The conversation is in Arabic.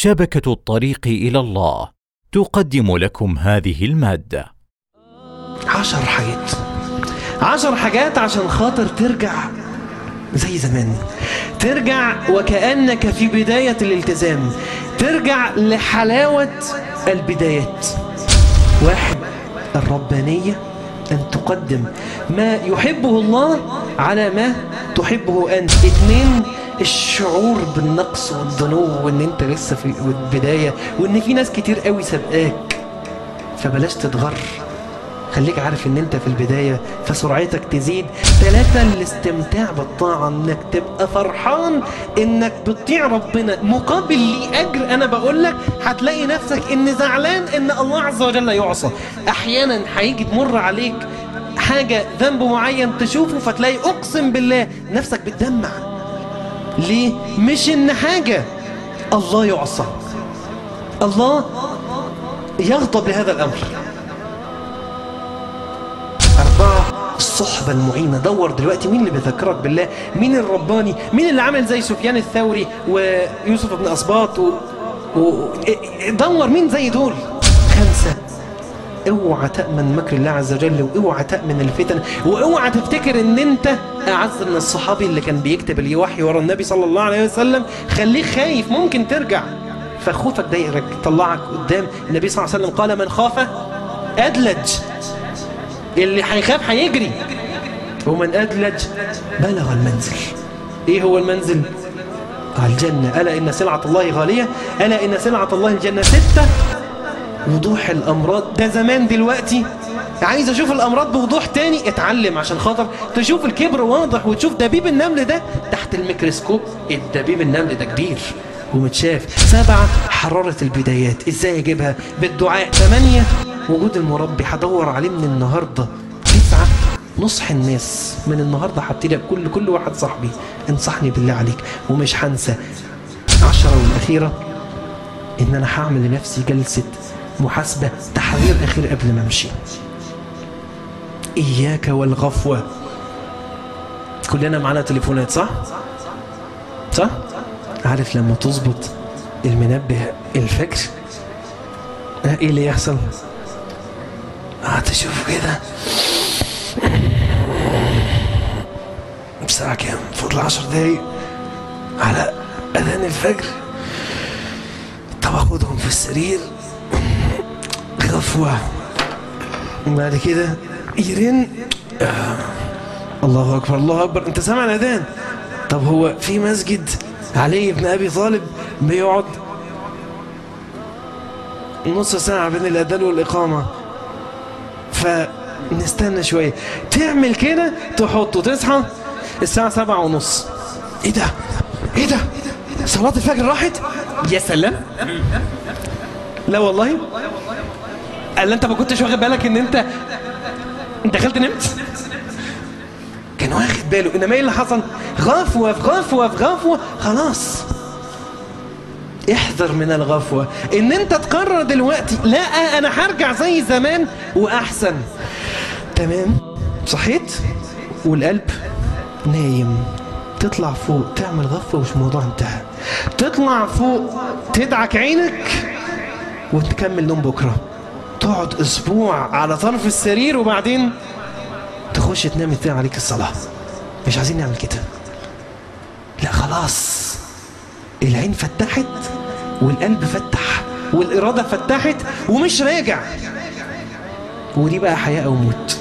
شبكة الطريق إلى الله تقدم لكم هذه المادة. عشر حاجات. عشر حاجات عشان خاطر ترجع زي زمان. ترجع وكأنك في بداية الالتزام. ترجع لحلاوة البدايات. واحد الربانية أن تقدم ما يحبه الله على ما تحبه أنت. اثنين الشعور بالنقص والدنو وإن أنت لسه في البداية وإن في ناس كتير قوي سابقاك فبلاش تتغر. خليك عارف إن أنت في البداية فسرعتك تزيد. ثلاثة الاستمتاع بالطاعة إنك تبقى فرحان إنك بتطيع ربنا. مقابل لي اجر أنا بقول لك هتلاقي نفسك إن زعلان إن الله عز وجل يعصى. أحيانا هيجي تمر عليك حاجة ذنب معين تشوفه فتلاقي أقسم بالله نفسك بتدمع. ليه؟ مش إن حاجة. الله يعصى. الله يغضب لهذا الأمر. أربعة الصحبة المعينة. دور دلوقتي مين اللي بيذكرك بالله؟ مين الرباني؟ مين اللي عمل زي سفيان الثوري ويوسف بن أسباط و... و... دور مين زي دول؟ خمسة. اوعى تأمن مكر الله عز وجل وأوعى تأمن الفتن وأوعى تفتكر إن أنت أعز من الصحابي اللي كان بيكتب الوحي ورا النبي صلى الله عليه وسلم. خليك خايف ممكن ترجع. فخوفك ده يطلعك قدام. النبي صلى الله عليه وسلم قال من خاف أدلج. اللي هيخاف هيجري. ومن أدلج بلغ المنزل. إيه هو المنزل؟ الجنة ألا إن سلعة الله غالية؟ ألا إن سلعة الله الجنة ستة؟ وضوح الأمراض. ده زمان دلوقتي. عايز أشوف الأمراض بوضوح تاني؟ اتعلم عشان خاطر تشوف الكبر واضح وتشوف دبيب النمل ده تحت الميكروسكوب. الدبيب النمل ده كبير ومتشاف. سبعة حرارة البدايات. إزاي أجيبها؟ بالدعاء. ثمانية وجود المربي. هدور عليه من النهاردة. تسعة نصح الناس. من النهاردة هبتدي كل كل واحد صاحبي. انصحني بالله عليك. ومش هنسى عشرة والأخيرة إن أنا هعمل لنفسي جلسة محاسبة تحرير أخير قبل ما أمشي. إياك والغفوة. كلنا معانا تليفونات صح؟ صح؟ عارف لما تظبط المنبه الفجر إيه اللي يحصل؟ هتشوف كده. بساعة كام؟ فضل عشر دقايق. على أذان الفجر. طب أخدهم في السرير. غفوة بعد كده يرن. آه. الله أكبر الله أكبر. أنت سامع الأذان؟ طب هو في مسجد علي بن أبي طالب بيقعد نص ساعة بين الأذان والإقامة؟ فنستنى شوية. تعمل كده تحطه تصحى الساعة سبعة ونص. إيه ده؟ إيه ده؟ صلاة الفجر راحت؟ يا سلام. لا والله. قال انت ما كنتش واخد بالك ان انت دخلت نمت؟ كان واخد باله. انما إيه اللي حصل؟ غفوة في غفوة في غفوة. خلاص. احذر من الغفوة. ان انت تقرر دلوقتي لا أنا هرجع زي زمان واحسن. تمام؟ صحيت؟ والقلب نايم. تطلع فوق تعمل غفوة ومش موضوع انتهى. تطلع فوق تدعك عينك وتكمل نوم بكرة. تقعد أسبوع على طرف السرير وبعدين تخش تنام تنام عليك الصلاة. مش عايزين نعمل كده. لا خلاص. العين فتحت والقلب فتح والإرادة فتحت ومش راجع. ودي بقى حياة أو موت.